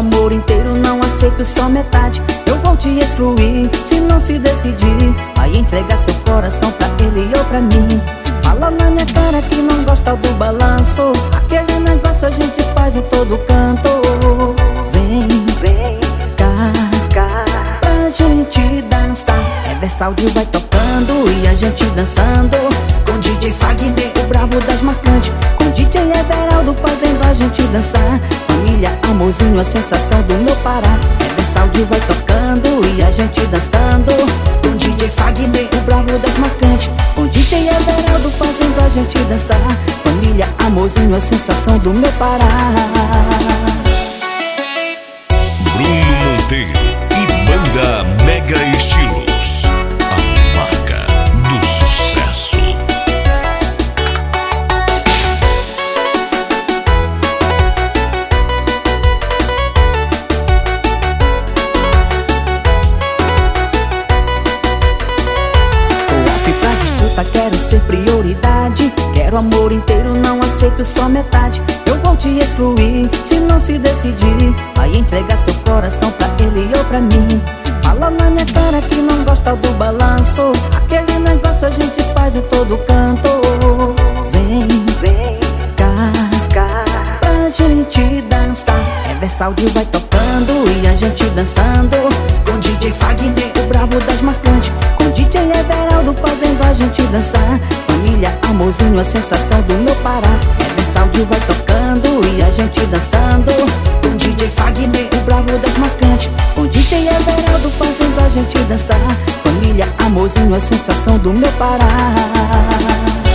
amor inteiro, não aceito só metade. Eu vou te excluir, se não se decidir. Vai entregar seu coração pra ele ou pra mim. Fala na minha cara que não gosta do balanço. Aquele negócio a gente faz em todo canto. Vem, vem cá, cá Pra gente dançar. É Versaldi vai tocando e a gente dançando. Com DJ Fagner, o bravo das marcantes gente dançar. Família, amorzinho, a sensação do meu Pará. É Versaldi vai tocando e a gente dançando. Com DJ Fagner, o bravo das marcantes Com DJ Everaldo fazendo a gente dançar. Família, amorzinho, a sensação do meu Pará. Bruno Monteiro e Banda Mega Estilos. Quero ser prioridade. Quero amor inteiro, não aceito só metade. Eu vou te excluir, se não se decidir. Vai entregar seu coração pra ele ou pra mim. Fala na minha cara que não gosta do balanço. Aquele negócio a gente faz em todo canto. Vem, vem cá, cá Pra gente dançar. É Versaldi vai tocando e a gente dançando fazendo a gente dançar. Família, amorzinho, a sensação do meu Pará É Versaldi vai tocando e a gente dançando. Com DJ Fagner, o bravo das marcantes. Com DJ Everaldo fazendo a gente dançar. Família, amorzinho, a sensação do meu Pará